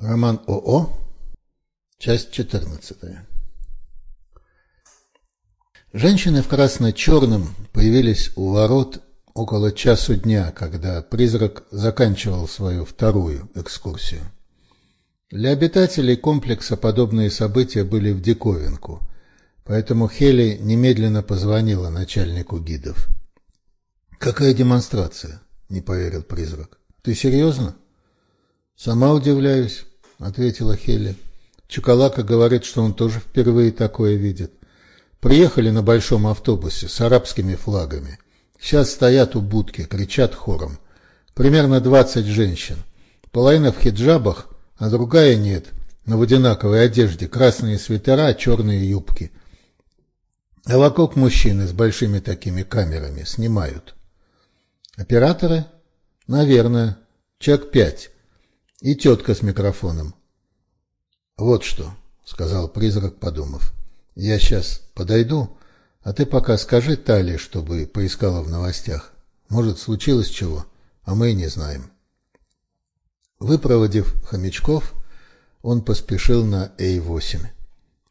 Роман ОО, часть 14. Женщины в красно-черном появились у ворот около часу дня, когда призрак заканчивал свою вторую экскурсию. Для обитателей комплекса подобные события были в диковинку, поэтому Хели немедленно позвонила начальнику гидов. «Какая демонстрация?» – не поверил призрак. «Ты серьезно?» «Сама удивляюсь», — ответила Хелли. Чукалака говорит, что он тоже впервые такое видит. Приехали на большом автобусе с арабскими флагами. Сейчас стоят у будки, кричат хором. Примерно двадцать женщин. Половина в хиджабах, а другая нет, но в одинаковой одежде, красные свитера, черные юбки. А вокруг мужчины с большими такими камерами снимают. Операторы? Наверное. Человек пять. И тетка с микрофоном. «Вот что», — сказал призрак, подумав. «Я сейчас подойду, а ты пока скажи Тали, чтобы поискала в новостях. Может, случилось чего, а мы и не знаем». Выпроводив хомячков, он поспешил на Эй-8.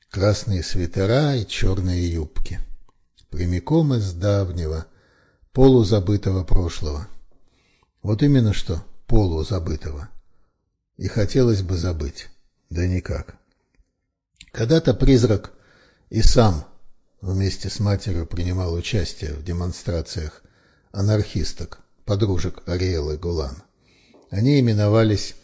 Красные свитера и черные юбки. Прямиком из давнего, полузабытого прошлого. Вот именно что полузабытого и хотелось бы забыть. Да никак. Когда-то призрак и сам вместе с матерью принимал участие в демонстрациях анархисток, подружек Ариэлы Гулан. Они именовались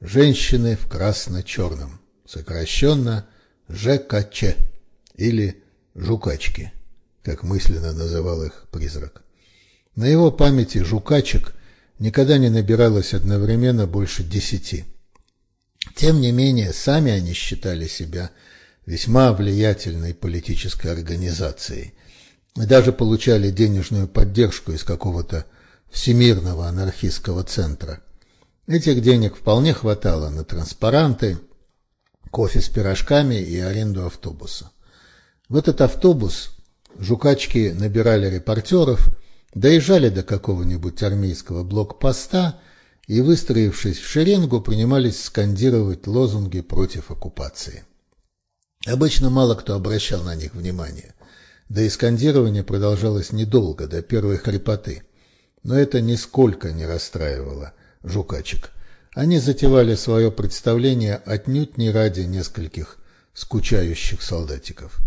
«Женщины в красно-черном», сокращенно ЖКЧ или «Жукачки», как мысленно называл их призрак. На его памяти жукачек никогда не набиралось одновременно больше десяти – тем не менее, сами они считали себя весьма влиятельной политической организацией и даже получали денежную поддержку из какого-то всемирного анархистского центра. Этих денег вполне хватало на транспаранты, кофе с пирожками и аренду автобуса. В этот автобус жукачки набирали репортеров, доезжали до какого-нибудь армейского блокпоста и, выстроившись в шеренгу, принимались скандировать лозунги против оккупации. Обычно мало кто обращал на них внимание, да и скандирование продолжалось недолго, до первой хрипоты. Но это нисколько не расстраивало жукачек. Они затевали свое представление отнюдь не ради нескольких скучающих солдатиков.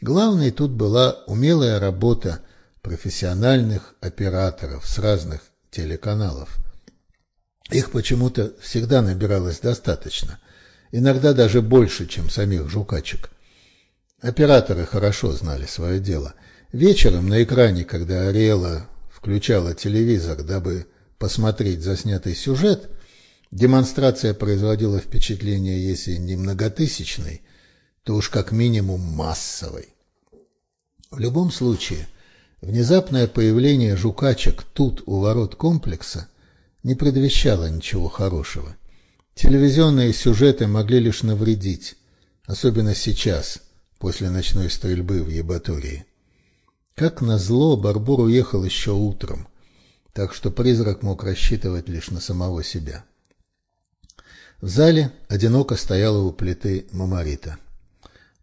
Главной тут была умелая работа профессиональных операторов с разных телеканалов – их почему-то всегда набиралось достаточно, иногда даже больше, чем самих жукачек. Операторы хорошо знали свое дело. Вечером на экране, когда Ариэла включала телевизор, дабы посмотреть заснятый сюжет, демонстрация производила впечатление, если не многотысячной, то уж как минимум массовой. В любом случае, внезапное появление жукачек тут, у ворот комплекса, не предвещало ничего хорошего. Телевизионные сюжеты могли лишь навредить, особенно сейчас, после ночной стрельбы в Ебатории. Как назло, Барбур уехал еще утром, так что призрак мог рассчитывать лишь на самого себя. В зале одиноко стояла у плиты Мамарита.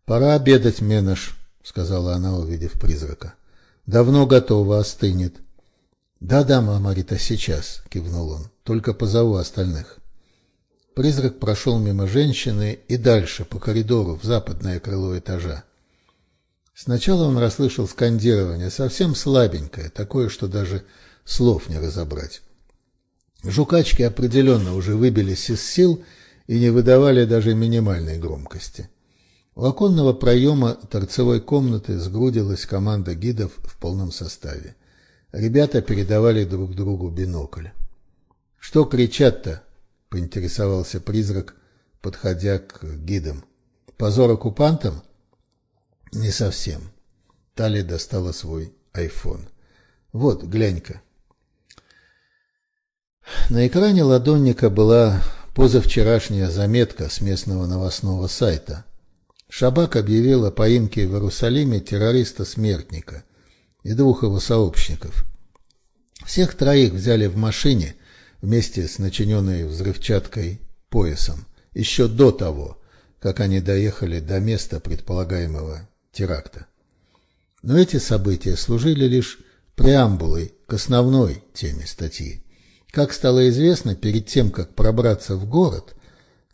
«Пора обедать, Менаш», — сказала она, увидев призрака. «Давно готово, остынет». «Да-да, мама Рита, сейчас», — кивнул он, — «только позову остальных». Призрак прошел мимо женщины и дальше, по коридору, в западное крыло этажа. Сначала он расслышал скандирование, совсем слабенькое, такое, что даже слов не разобрать. Жукачки определенно уже выбились из сил и не выдавали даже минимальной громкости. У оконного проема торцевой комнаты сгрудилась команда гидов в полном составе. Ребята передавали друг другу бинокль. «Что кричат-то?» — поинтересовался призрак, подходя к гидам. «Позор оккупантам?» «Не совсем». Тали достала свой айфон. «Вот, глянь-ка». На экране ладонника была позавчерашняя заметка с местного новостного сайта. Шабак объявил о поимке в Иерусалиме террориста-смертника и двух его сообщников. Всех троих взяли в машине вместе с начиненной взрывчаткой поясом еще до того, как они доехали до места предполагаемого теракта. Но эти события служили лишь преамбулой к основной теме статьи. Как стало известно, перед тем, как пробраться в город,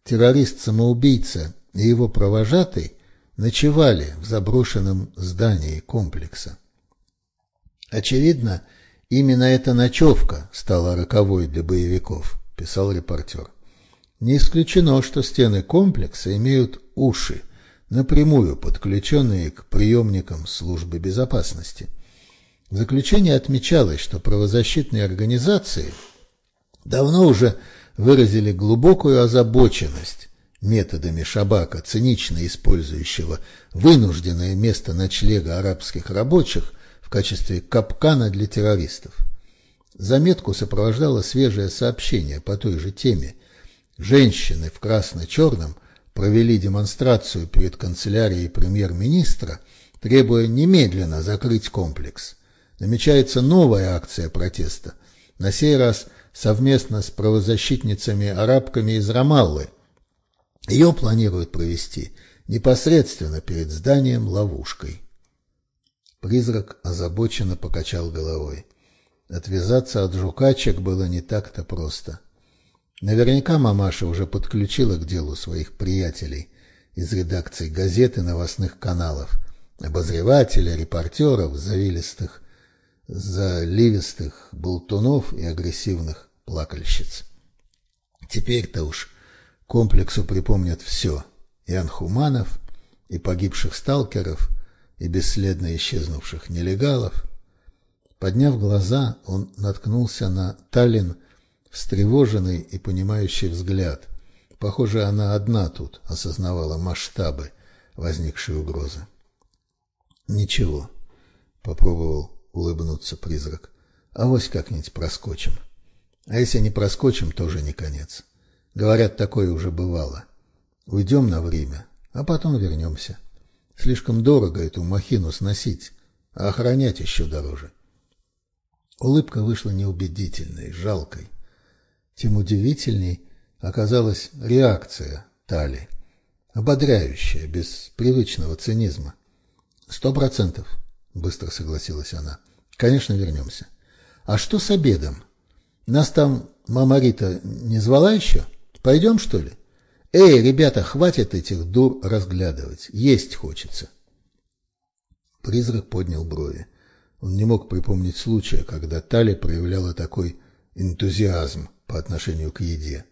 террорист-самоубийца и его провожатый ночевали в заброшенном здании комплекса. Очевидно, именно эта ночевка стала роковой для боевиков, писал репортер. Не исключено, что стены комплекса имеют уши, напрямую подключенные к приемникам службы безопасности. В заключении отмечалось, что правозащитные организации давно уже выразили глубокую озабоченность методами Шабака, цинично использующего вынужденное место ночлега арабских рабочих качестве капкана для террористов. Заметку сопровождало свежее сообщение по той же теме. Женщины в красно-черном провели демонстрацию перед канцелярией премьер-министра, требуя немедленно закрыть комплекс. Намечается новая акция протеста, на сей раз совместно с правозащитницами-арабками из Рамаллы. Ее планируют провести непосредственно перед зданием ловушкой. Призрак озабоченно покачал головой. Отвязаться от жукачек было не так-то просто. Наверняка мамаша уже подключила к делу своих приятелей из редакций газет и новостных каналов, обозревателя, репортеров, завилистых, заливистых болтунов и агрессивных плакальщиц. Теперь-то уж комплексу припомнят все – и анхуманов, и погибших сталкеров, и бесследно исчезнувших нелегалов. Подняв глаза, он наткнулся на Таллин встревоженный и понимающий взгляд. Похоже, она одна тут осознавала масштабы возникшей угрозы. «Ничего», — попробовал улыбнуться призрак, — «авось как-нибудь проскочим. А если не проскочим, тоже не конец. Говорят, такое уже бывало. Уйдем на время, а потом вернемся. Слишком дорого эту махину сносить, а охранять еще дороже». Улыбка вышла неубедительной, жалкой. Тем удивительней оказалась реакция Тали, ободряющая, без привычного цинизма. «Сто процентов», — быстро согласилась она. «Конечно, вернемся. А что с обедом? Нас там мама Рита не звала еще? Пойдем, что ли? Эй, ребята, хватит этих дур разглядывать. Есть хочется». Призрак поднял брови. Он не мог припомнить случая, когда Тали проявляла такой энтузиазм по отношению к еде.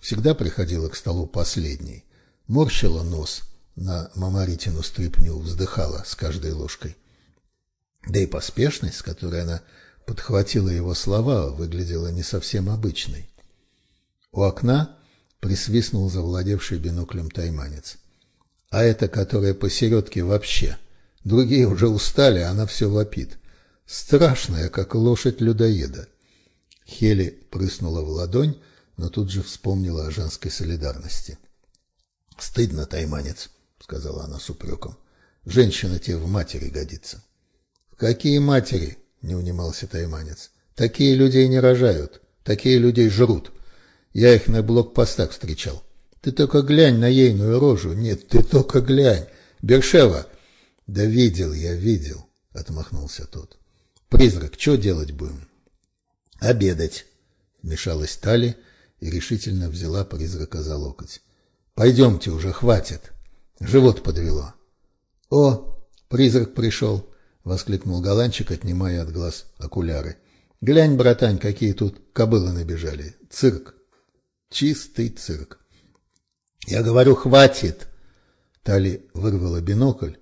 Всегда приходила к столу последней, морщила нос на мамаритину стрипню, вздыхала с каждой ложкой. Да и поспешность, с которой она подхватила его слова, выглядела не совсем обычной. У окна присвистнул завладевший биноклем тайманец. А эта, которая посередке вообще. Другие уже устали, она все вопит. Страшная, как лошадь людоеда. Хели прыснула в ладонь, но тут же вспомнила о женской солидарности. «Стыдно, тайманец», — сказала она с упреком. «Женщина тебе в матери годится». «В какие матери?» — не унимался тайманец. «Такие людей не рожают, такие людей жрут. Я их на блокпостах встречал. Ты только глянь на ейную рожу. Нет, ты только глянь. Бершева!» «Да видел я, видел», — отмахнулся тот. «Призрак, что делать будем?» «Обедать», — вмешалась Тали и решительно взяла призрака за локоть. «Пойдемте уже, хватит. Живот подвело». «О, призрак пришел», — воскликнул голландчик, отнимая от глаз окуляры. «Глянь, братань, какие тут кобылы набежали. Цирк. Чистый цирк». «Я говорю, хватит!» Тали вырвала бинокль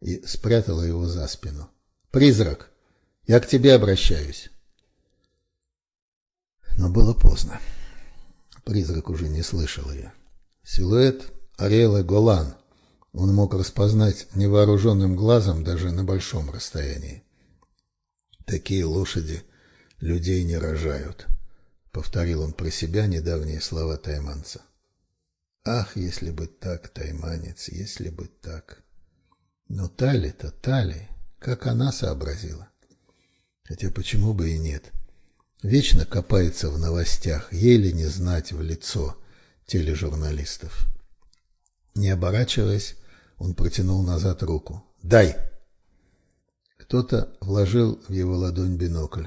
и спрятала его за спину. «Призрак, я к тебе обращаюсь». Но было поздно. Призрак уже не слышал ее. Силуэт Ариэлы Голан он мог распознать невооруженным глазом даже на большом расстоянии. «Такие лошади людей не рожают», — повторил он про себя недавние слова тайманца. «Ах, если бы так, тайманец, если бы так!» Но Тали-то Тали, как она сообразила. Хотя почему бы и нет? — Вечно копается в новостях, еле не знать в лицо тележурналистов. Не оборачиваясь, он протянул назад руку. «Дай!» Кто-то вложил в его ладонь бинокль.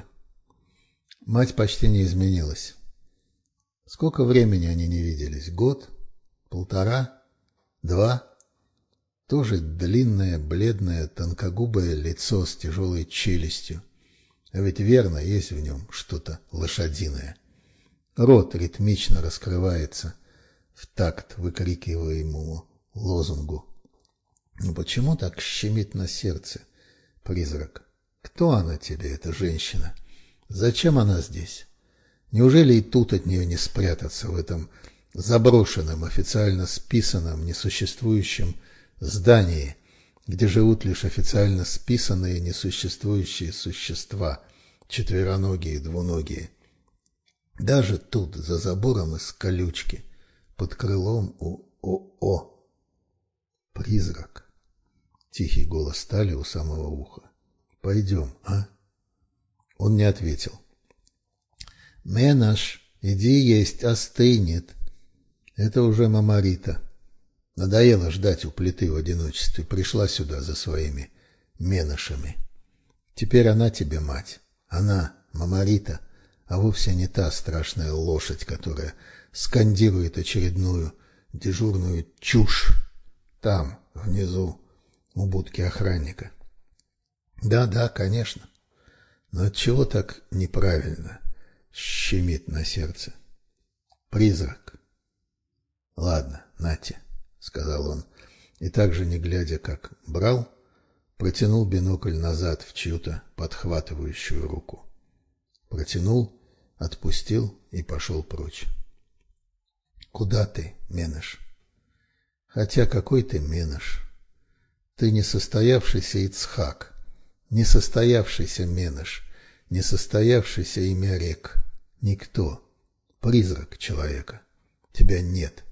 Мать почти не изменилась. Сколько времени они не виделись? Год? Полтора? Два? Тоже длинное, бледное, тонкогубое лицо с тяжелой челюстью. А ведь верно, есть в нем что-то лошадиное. Рот ритмично раскрывается в такт выкрикиваемому лозунгу. Но почему так щемит на сердце призрак? Кто она тебе, эта женщина? Зачем она здесь? Неужели и тут от нее не спрятаться в этом заброшенном, официально списанном, несуществующем здании, где живут лишь официально списанные несуществующие существа, четвероногие и двуногие? Даже тут, за забором из колючки, под крылом у ОО. Призрак. Тихий голос стали у самого уха. «Пойдем, а?» Он не ответил. «Менаш, иди есть, остынет». Это уже Мамарита. Надоело ждать у плиты в одиночестве. Пришла сюда за своими менашами. Теперь она тебе мать. Она, Мамарита, а вовсе не та страшная лошадь, которая скандирует очередную дежурную чушь там, внизу, у будки охранника. Да, да, конечно. Но от чего так неправильно щемит на сердце? Призрак. Ладно, нате, сказал он, и также не глядя, как брал, протянул бинокль назад в чью-то подхватывающую руку. Протянул, отпустил и пошел прочь. Куда ты, Меныш? Хотя какой ты Меныш? Ты несостоявшийся Ицхак, несостоявшийся Меныш, несостоявшийся имя рек. Никто. Призрак человека. Тебя нет.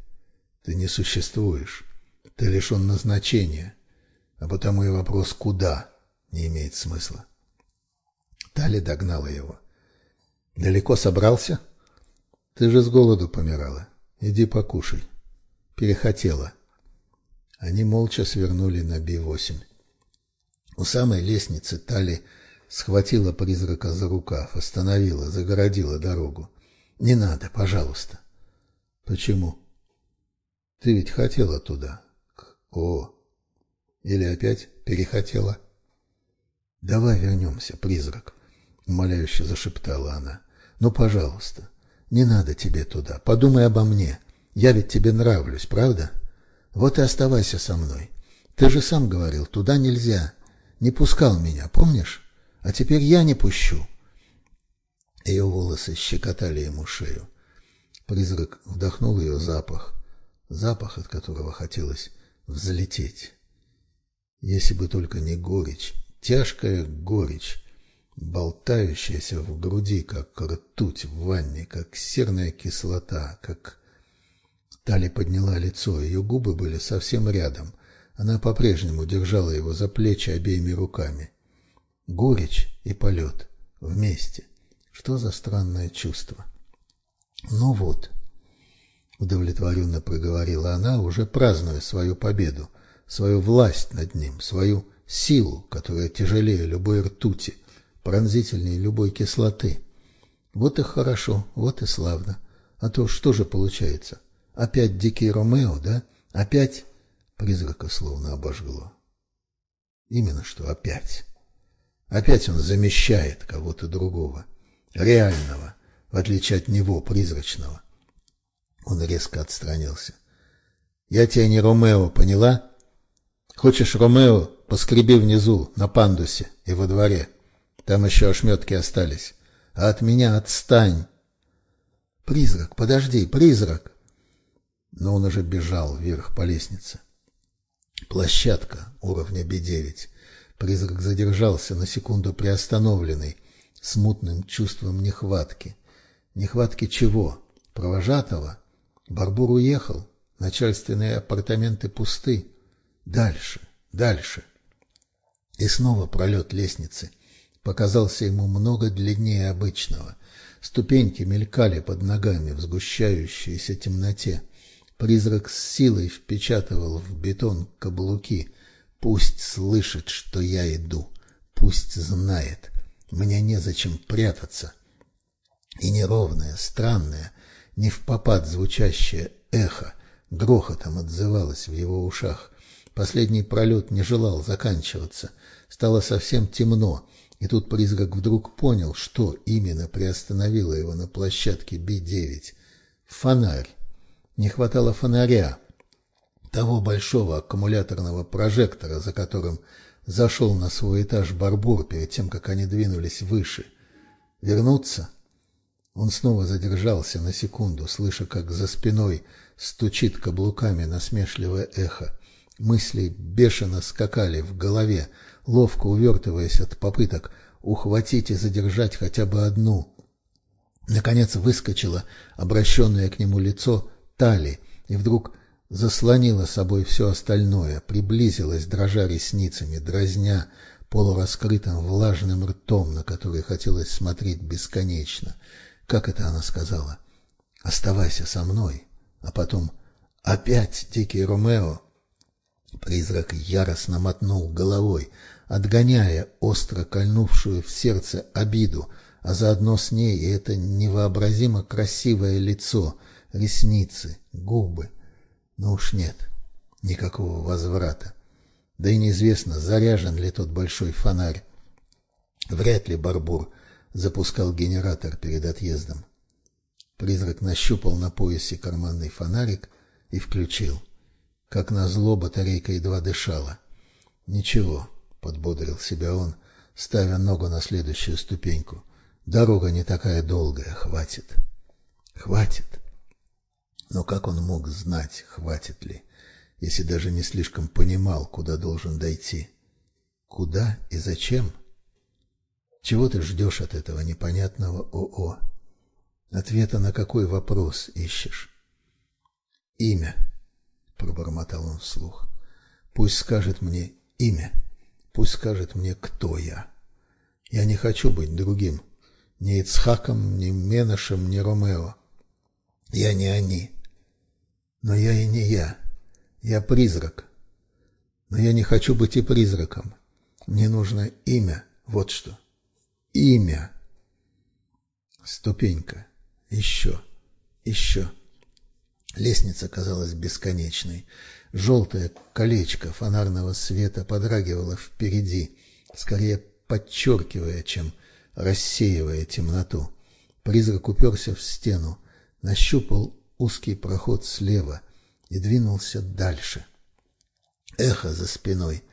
Ты не существуешь. Ты лишен назначения. А потому и вопрос «куда» не имеет смысла. Тали догнала его. «Далеко собрался? Ты же с голоду помирала. Иди покушай. Перехотела. Они молча свернули на Би-8. У самой лестницы Тали схватила призрака за рукав, остановила, загородила дорогу. «Не надо, пожалуйста». «Почему?» «Ты ведь хотела туда». «О». «Или опять перехотела?» «Давай вернемся, призрак», — умоляюще зашептала она. «Ну, пожалуйста». Не надо тебе туда. Подумай обо мне. Я ведь тебе нравлюсь, правда? Вот и оставайся со мной. Ты же сам говорил, туда нельзя. Не пускал меня, помнишь? А теперь я не пущу. Ее волосы щекотали ему шею. Призрак вдохнул ее запах, запах, от которого хотелось взлететь. Если бы только не горечь, тяжкая горечь, болтающаяся в груди, как ртуть в ванне, как серная кислота, как... Тали подняла лицо, ее губы были совсем рядом. Она по-прежнему держала его за плечи обеими руками. Горечь и полет. Вместе. Что за странное чувство? Ну вот, удовлетворенно проговорила она, уже празднуя свою победу, свою власть над ним, свою силу, которая тяжелее любой ртути, пронзительнее любой кислоты. Вот и хорошо, вот и славно. А то что же получается? Опять дикий Ромео, да? Опять призрака словно обожгло. Именно что опять. Опять он замещает кого-то другого, реального, в отличие от него, призрачного. Он резко отстранился. Я тебя не Ромео, поняла? Хочешь Ромео, поскреби внизу, на пандусе и во дворе. Там еще ошметки остались. А от меня отстань. Призрак, подожди, призрак. Но он уже бежал вверх по лестнице. Площадка уровня B9. Призрак задержался на секунду приостановленный, смутным чувством нехватки. Нехватки чего? Провожатого? Барбур уехал. Начальственные апартаменты пусты. Дальше, дальше. И снова пролет лестницы показался ему много длиннее обычного. Ступеньки мелькали под ногами в сгущающейся темноте. Призрак с силой впечатывал в бетон каблуки. Пусть слышит, что я иду. Пусть знает. Мне незачем прятаться. И неровное, странное, не в попад звучащее эхо грохотом отзывалось в его ушах. Последний пролет не желал заканчиваться. Стало совсем темно, и тут призрак вдруг понял, что именно приостановило его на площадке Би-9. Фонарь. Не хватало фонаря, того большого аккумуляторного прожектора, за которым зашел на свой этаж Барбур перед тем, как они двинулись выше. Вернуться? Он снова задержался на секунду, слыша, как за спиной стучит каблуками насмешливое эхо. Мысли бешено скакали в голове, ловко увертываясь от попыток ухватить и задержать хотя бы одну. Наконец выскочило обращенное к нему лицо Тали, и вдруг заслонила собой все остальное, приблизилась, дрожа ресницами, дразня полураскрытым влажным ртом, на который хотелось смотреть бесконечно. Как это она сказала? «Оставайся со мной», а потом «Опять, дикий Ромео!» Призрак яростно мотнул головой, отгоняя остро кольнувшую в сердце обиду, а заодно с ней и это невообразимо красивое лицо — ресницы, губы. Но уж нет никакого возврата. Да и неизвестно, заряжен ли тот большой фонарь. Вряд ли Барбур запускал генератор перед отъездом. Призрак нащупал на поясе карманный фонарик и включил. Как назло, батарейка едва дышала. «Ничего», — подбодрил себя он, ставя ногу на следующую ступеньку. «Дорога не такая долгая, хватит». «Хватит». Но как он мог знать, хватит ли, если даже не слишком понимал, куда должен дойти? Куда и зачем? Чего ты ждешь от этого непонятного ОО? Ответа на какой вопрос ищешь? Имя, пробормотал он вслух. Пусть скажет мне имя, пусть скажет мне, кто я. Я не хочу быть другим, ни Ицхаком, ни Меношем, ни Ромео. Я не они. Но я и не я. Я призрак. Но я не хочу быть и призраком. Мне нужно имя, вот что. Имя. Ступенька. Еще. Еще. Лестница казалась бесконечной. Желтое колечко фонарного света подрагивало впереди, скорее подчеркивая, чем рассеивая темноту. Призрак уперся в стену, нащупал узкий проход слева и двинулся дальше. Эхо за спиной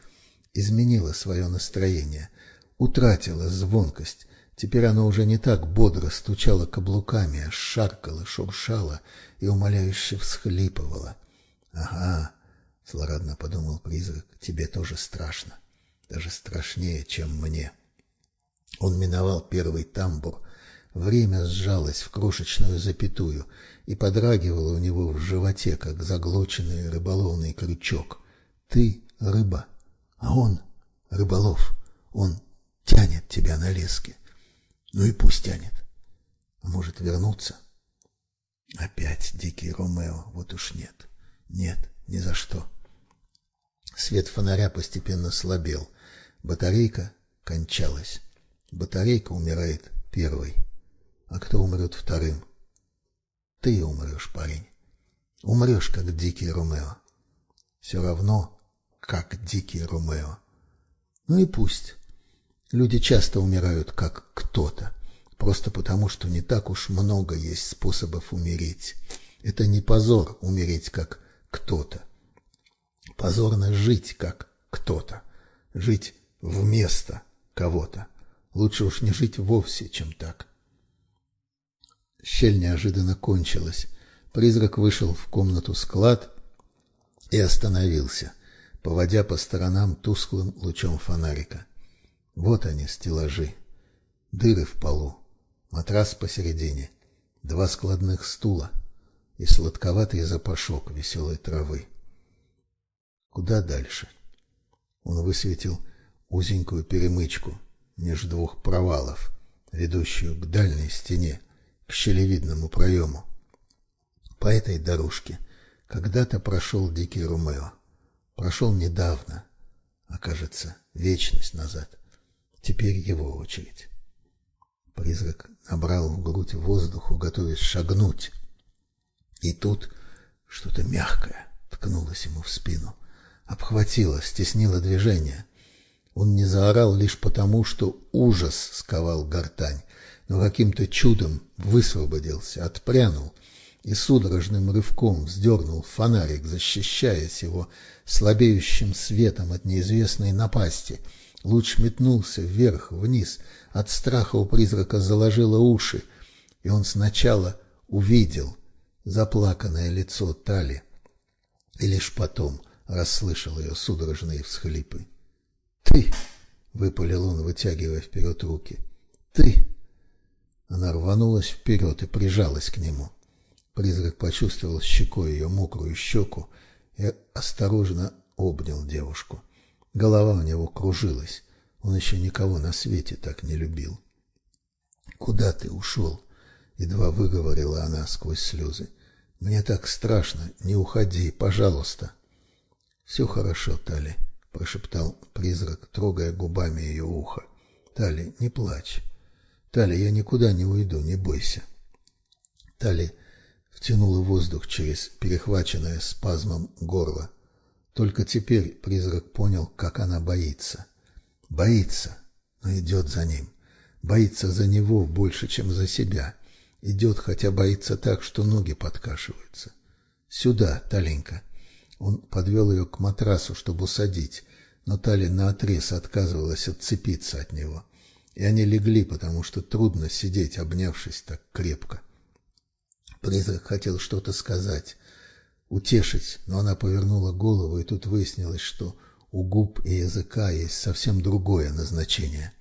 изменило свое настроение, утратило звонкость. Теперь оно уже не так бодро стучало каблуками, а шаркало, шуршало и умоляюще всхлипывало. «Ага», — злорадно подумал призрак, — «тебе тоже страшно, даже страшнее, чем мне». Он миновал первый тамбур, время сжалось в крошечную запятую, и подрагивало у него в животе, как заглоченный рыболовный крючок. Ты — рыба, а он — рыболов. Он тянет тебя на леске. Ну и пусть тянет. А может вернуться? Опять дикий Ромео, вот уж нет. Нет, ни за что. Свет фонаря постепенно слабел. Батарейка кончалась. Батарейка умирает первой. А кто умрет вторым? Ты умрешь, парень. Умрешь, как дикий Ромео. Все равно, как дикий Ромео. Ну и пусть. Люди часто умирают, как кто-то, просто потому, что не так уж много есть способов умереть. Это не позор умереть, как кто-то. Позорно жить, как кто-то. Жить вместо кого-то. Лучше уж не жить вовсе, чем так. Щель неожиданно кончилась. Призрак вышел в комнату-склад и остановился, поводя по сторонам тусклым лучом фонарика. Вот они, стеллажи. Дыры в полу, матрас посередине, два складных стула и сладковатый запашок веселой травы. Куда дальше? Он высветил узенькую перемычку между двух провалов, ведущую к дальней стене к щелевидному проему. По этой дорожке Когда-то прошел дикий Ромео. Прошел недавно, а кажется, вечность назад. Теперь его очередь. Призрак набрал в грудь воздуху, готовясь шагнуть. И тут что-то мягкое ткнулось ему в спину, обхватило, стеснило движение. Он не заорал лишь потому, что ужас сковал гортань, но каким-то чудом высвободился, отпрянул и судорожным рывком вздернул фонарик, защищаясь его слабеющим светом от неизвестной напасти. Луч метнулся вверх, вниз. От страха у призрака заложило уши, и он сначала увидел заплаканное лицо Тали, и лишь потом расслышал ее судорожные всхлипы. «Ты!» — выпалил он, вытягивая вперед руки. «Ты!» Она рванулась вперед и прижалась к нему. Призрак почувствовал щекой ее мокрую щеку и осторожно обнял девушку. Голова у него кружилась. Он еще никого на свете так не любил. «Куда ты ушел?» — едва выговорила она сквозь слезы. «Мне так страшно. Не уходи, пожалуйста». «Все хорошо, Тали», — прошептал призрак, трогая губами ее ухо. «Тали, не плачь. Тали, я никуда не уйду, не бойся». Тали втянула воздух через перехваченное спазмом горло. Только теперь призрак понял, как она боится. Боится, но идет за ним. Боится за него больше, чем за себя. Идет, хотя боится так, что ноги подкашиваются. «Сюда, Таленька». Он подвел ее к матрасу, чтобы усадить, но Тали наотрез отказывалась отцепиться от него. И они легли, потому что трудно сидеть, обнявшись так крепко. Призрак хотел что-то сказать, утешить, но она повернула голову, и тут выяснилось, что у губ и языка есть совсем другое назначение.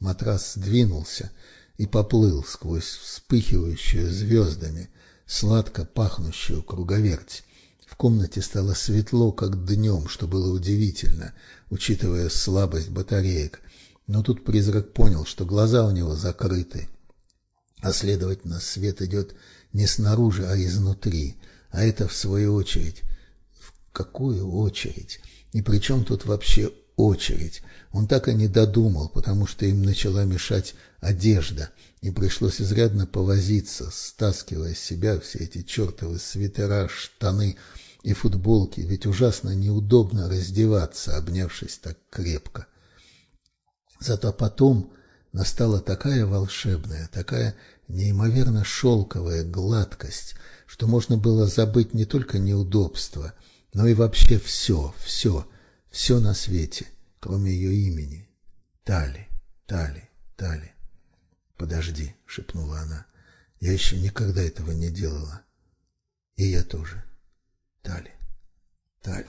Матрас сдвинулся и поплыл сквозь вспыхивающую звездами, сладко пахнущую круговерть. В комнате стало светло, как днем, что было удивительно, учитывая слабость батареек. Но тут призрак понял, что глаза у него закрыты, а следовательно, свет идет не снаружи, а изнутри. А это, в свою очередь... В какую очередь? И при чем тут вообще очередь? Он так и не додумал, потому что им начала мешать одежда, и пришлось изрядно повозиться, стаскивая с себя все эти чертовы свитера, штаны и футболки, ведь ужасно неудобно раздеваться, обнявшись так крепко. Зато потом настала такая волшебная, такая неимоверно шелковая гладкость, что можно было забыть не только неудобства, но и вообще все, все, все на свете, кроме ее имени. Тали, Тали, Тали. «Подожди», — шепнула она, — «я еще никогда этого не делала». «И я тоже. Тали, Тали».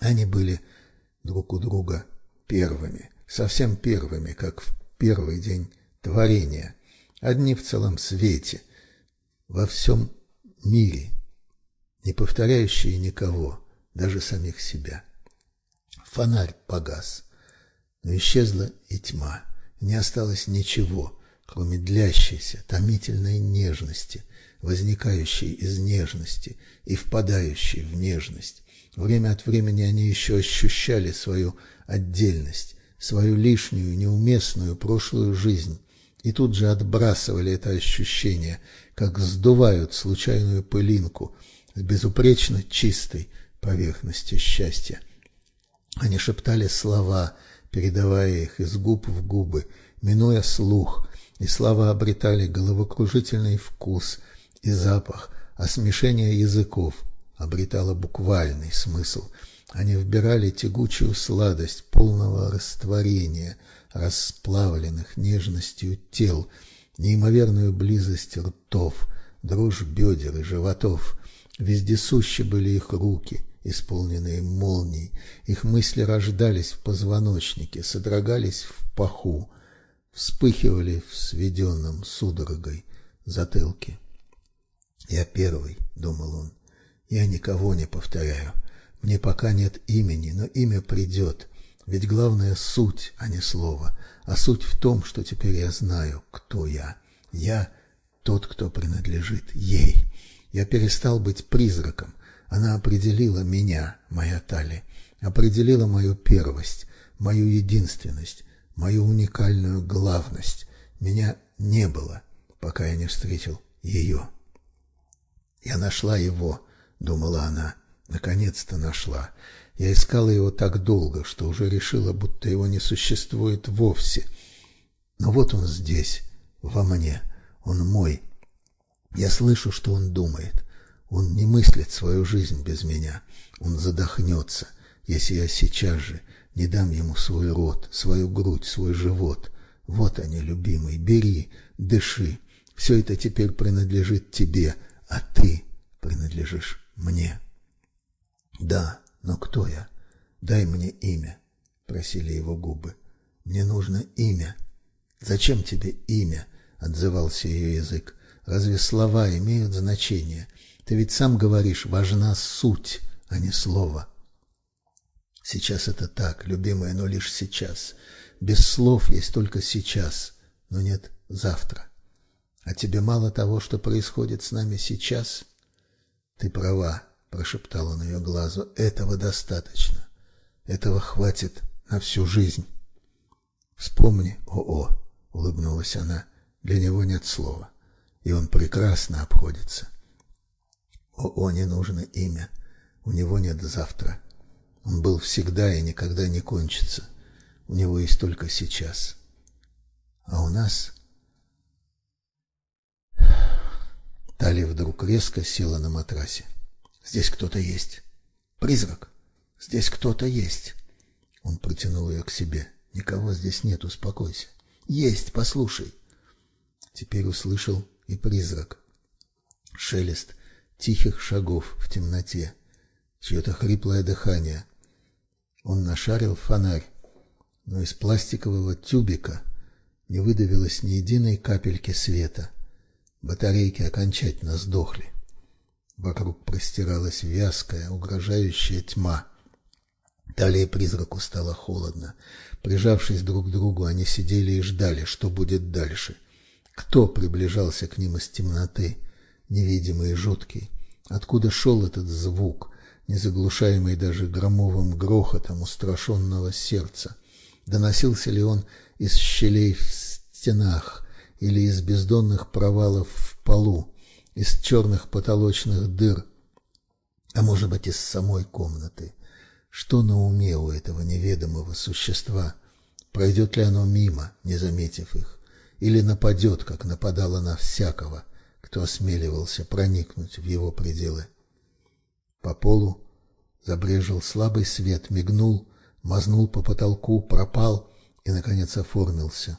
Они были друг у друга первыми, совсем первыми, как в первый день творения, одни в целом свете, во всем мире, не повторяющие никого, даже самих себя. Фонарь погас, но исчезла и тьма, не осталось ничего, кроме длящейся, томительной нежности, возникающей из нежности и впадающей в нежность. Время от времени они еще ощущали свою отдельность, свою лишнюю, неуместную прошлую жизнь, и тут же отбрасывали это ощущение, как сдувают случайную пылинку с безупречно чистой поверхности счастья. Они шептали слова, передавая их из губ в губы, минуя слух, и слова обретали головокружительный вкус и запах, а смешение языков обретало буквальный смысл. Они вбирали тягучую сладость полного растворения – расплавленных нежностью тел, неимоверную близость ртов, дрожь бедер и животов. Вездесущи были их руки, исполненные молний, их мысли рождались в позвоночнике, содрогались в паху, вспыхивали в сведенном судорогой затылке. «Я первый», — думал он, — «я никого не повторяю. Мне пока нет имени, но имя придет, ведь главное суть, а не слово. А суть в том, что теперь я знаю, кто я. Я тот, кто принадлежит ей. Я перестал быть призраком. Она определила меня, моя Тали, определила мою первость, мою единственность, мою уникальную главность. Меня не было, пока я не встретил ее. «Я нашла его», — думала она, — «наконец-то нашла. Я искала его так долго, что уже решила, будто его не существует вовсе. Но вот он здесь, во мне, он мой. Я слышу, что он думает. Он не мыслит свою жизнь без меня. Он задохнется, если я сейчас же не дам ему свой рот, свою грудь, свой живот. Вот они, любимый, бери, дыши. Все это теперь принадлежит тебе, а ты принадлежишь мне. Да, но кто я? Дай мне имя, просили его губы. Мне нужно имя. Зачем тебе имя? отзывался ее язык. Разве слова имеют значение? Ты ведь сам говоришь, важна суть, а не слово. Сейчас это так, любимая, но лишь сейчас. Без слов есть только сейчас, но нет завтра. А тебе мало того, что происходит с нами сейчас? Ты права, прошептал он ее глазу. Этого достаточно. Этого хватит на всю жизнь. Вспомни, о-о, улыбнулась она. Для него нет слова, и он прекрасно обходится. О-о, не нужно имя. У него нет завтра. Он был всегда и никогда не кончится. У него есть только сейчас. А у нас Тали вдруг резко села на матрасе. Здесь кто-то есть. Призрак. Здесь кто-то есть. Он протянул ее к себе. Никого здесь нет, успокойся. Есть, послушай. Теперь услышал и призрак. Шелест тихих шагов в темноте, чье-то хриплое дыхание. Он нашарил фонарь, но из пластикового тюбика не выдавилось ни единой капельки света. Батарейки окончательно сдохли. Вокруг простиралась вязкая, угрожающая тьма. Далее призраку стало холодно. Прижавшись друг к другу, они сидели и ждали, что будет дальше. Кто приближался к ним из темноты, невидимый и жуткий? Откуда шел этот звук, не заглушаемый даже громовым грохотом устрашенного сердца? Доносился ли он из щелей в стенах или из бездонных провалов в полу, из черных потолочных дыр, а может быть, из самой комнаты? Что на уме у этого неведомого существа? Пройдет ли оно мимо, не заметив их? или нападет, как нападала на всякого, кто осмеливался проникнуть в его пределы. По полу забрежил слабый свет, мигнул, мазнул по потолку, пропал и, наконец, оформился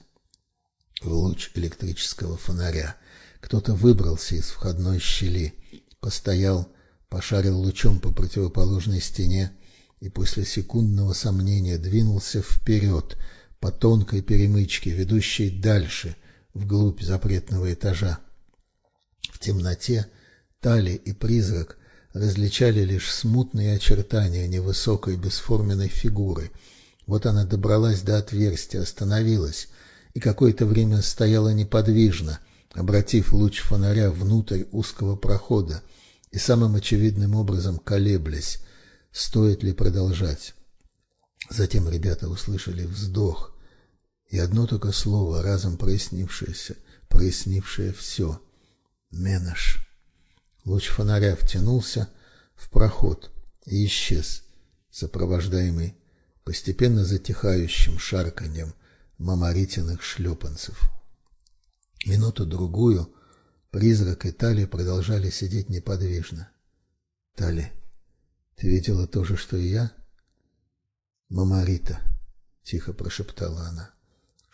в луч электрического фонаря. Кто-то выбрался из входной щели, постоял, пошарил лучом по противоположной стене и после секундного сомнения двинулся вперед, по тонкой перемычке, ведущей дальше, вглубь запретного этажа. В темноте Тали и призрак различали лишь смутные очертания невысокой бесформенной фигуры. Вот она добралась до отверстия, остановилась и какое-то время стояла неподвижно, обратив луч фонаря внутрь узкого прохода и самым очевидным образом колеблясь, стоит ли продолжать. Затем ребята услышали вздох, и одно только слово, разом прояснившееся, прояснившее все. Менаш. Луч фонаря втянулся в проход и исчез, сопровождаемый постепенно затихающим шарканьем мамаритиных шлепанцев. Минуту-другую призрак и Тали продолжали сидеть неподвижно. «Тали, ты видела то же, что и я?» «Мамарита», — тихо прошептала она.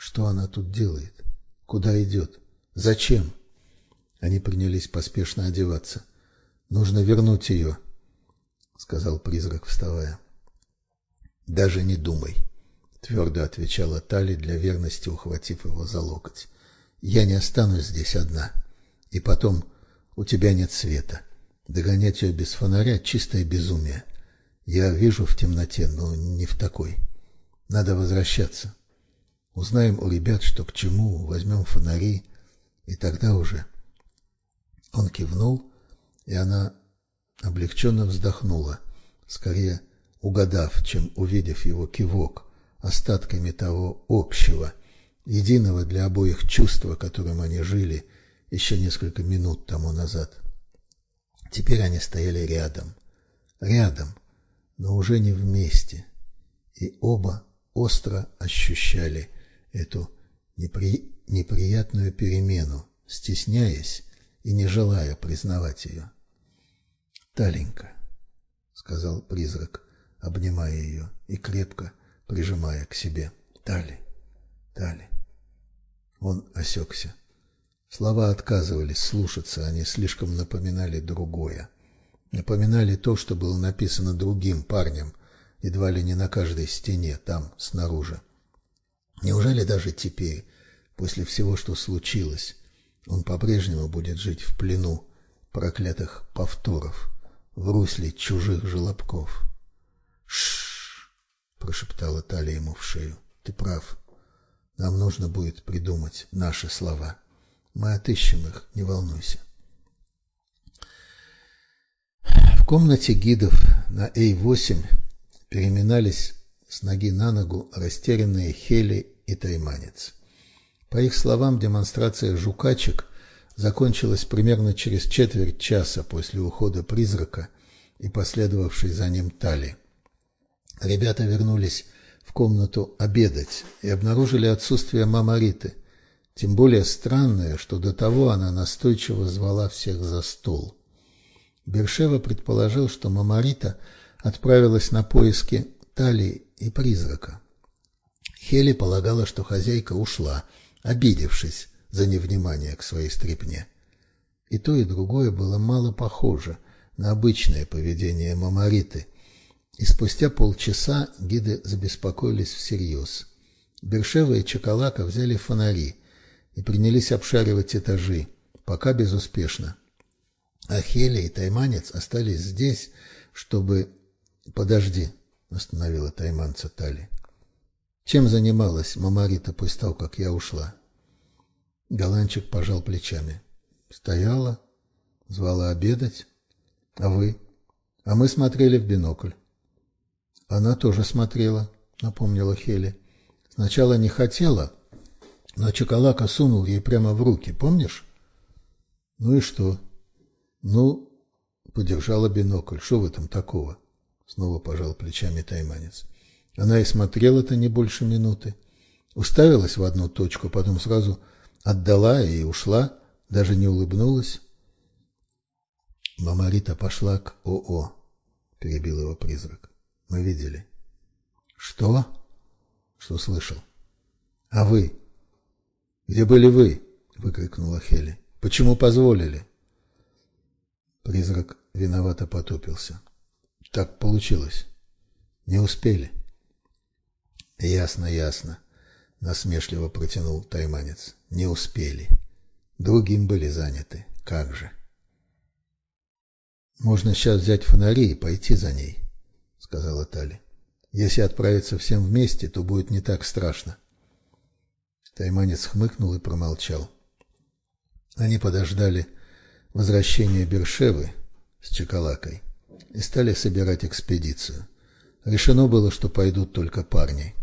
Что она тут делает? Куда идет? Зачем? Они принялись поспешно одеваться. Нужно вернуть ее, сказал призрак, вставая. Даже не думай, твердо отвечала Тали для верности, ухватив его за локоть. Я не останусь здесь одна. И потом, у тебя нет света. Догонять ее без фонаря чистое безумие. Я вижу в темноте, но не в такой. Надо возвращаться. Узнаем у ребят, что к чему, возьмем фонари, и тогда уже... Он кивнул и она облегченно вздохнула, скорее угадав, чем увидев его кивок, остатками того общего, единого для обоих чувства, которым они жили еще несколько минут тому назад. Теперь они стояли рядом, рядом, но уже не вместе, и оба остро ощущали эту непри... неприятную перемену, стесняясь и не желая признавать ее. «Таленька», — сказал призрак, обнимая ее и крепко прижимая к себе. «Тали, Тали». Он осекся. Слова отказывались слушаться, они слишком напоминали другое. Напоминали то, что было написано другим парнем, едва ли не на каждой стене, там, снаружи. Неужели даже теперь, после всего, что случилось, он по-прежнему будет жить в плену проклятых повторов, в русле чужих желобков? Шш, прошептала Талия ему в шею. Ты прав. Нам нужно будет придумать наши слова. Мы отыщем их, не волнуйся. В комнате гидов на А8 переминались с ноги на ногу растерянные Хели и Тайманец. По их словам, демонстрация жукачек закончилась примерно через четверть часа после ухода призрака и последовавшей за ним Тали. Ребята вернулись в комнату обедать и обнаружили отсутствие Мамариты, тем более странное, что до того она настойчиво звала всех за стол. Бершева предположил, что Мамарита отправилась на поиски Талии и призрака. Хели полагала, что хозяйка ушла, обидевшись за невнимание к своей стрипне. И то, и другое было мало похоже на обычное поведение Мамариты, и спустя полчаса гиды забеспокоились всерьез. Бершева и Чакалака взяли фонари и принялись обшаривать этажи, пока безуспешно. А Хели и Тайманец остались здесь, чтобы... «Подожди», — остановила тайманца Тали. «Чем занималась Мамарита после того, как я ушла?» Голанчик пожал плечами. «Стояла, звала обедать. А вы?» «А мы смотрели в бинокль». «Она тоже смотрела», — напомнила Хели. «Сначала не хотела, но Чакалака сунул ей прямо в руки, помнишь?» «Ну и что?» «Ну, подержала бинокль. Что в этом такого?» Снова пожал плечами тайманец. Она и смотрела-то не больше минуты. Уставилась в одну точку, потом сразу отдала и ушла, даже не улыбнулась. Мамарита пошла к ОО, перебил его призрак. Мы видели. Что? Что слышал? А вы? Где были вы? выкрикнула Хели. Почему позволили? Призрак виновато потупился. Так получилось. Не успели. Ясно, ясно, насмешливо протянул тайманец. Не успели. Другим были заняты. Как же? Можно сейчас взять фонари и пойти за ней, сказала Тали. Если отправиться всем вместе, то будет не так страшно. Тайманец хмыкнул и промолчал. Они подождали возвращения Бершевы с Чекалакой и стали собирать экспедицию. Решено было, что пойдут только парни.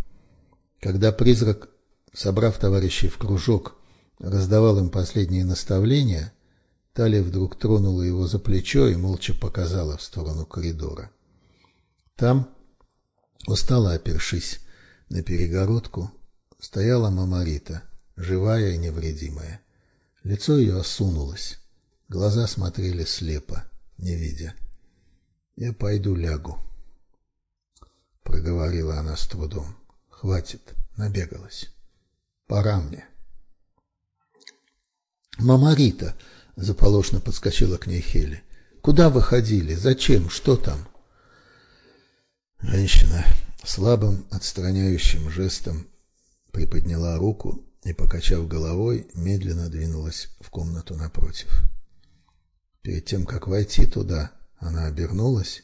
Когда призрак, собрав товарищей в кружок, раздавал им последние наставления, Талия вдруг тронула его за плечо и молча показала в сторону коридора. Там, устало опершись на перегородку, стояла Мамарита, живая и невредимая. Лицо ее осунулось, глаза смотрели слепо, не видя. Я пойду лягу, проговорила она с трудом. Хватит, набегалась. Пора мне. Мама Рита заполошно подскочила к ней Хели. Куда вы ходили? Зачем? Что там? Женщина слабым отстраняющим жестом приподняла руку и, покачав головой, медленно двинулась в комнату напротив. Перед тем, как войти туда, она обернулась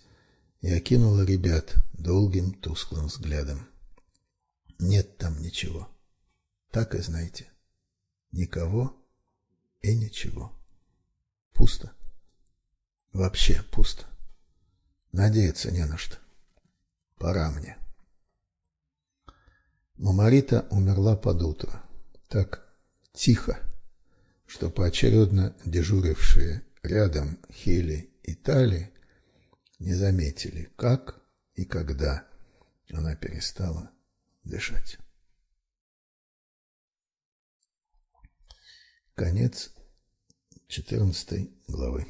и окинула ребят долгим тусклым взглядом. Нет там ничего. Так и знаете. Никого и ничего. Пусто. Вообще пусто. Надеяться не на что. Пора мне. Мамарита умерла под утро. Так тихо, что поочередно дежурившие рядом Хели и Тали не заметили, как и когда она перестала дышать. Конец 14 главы.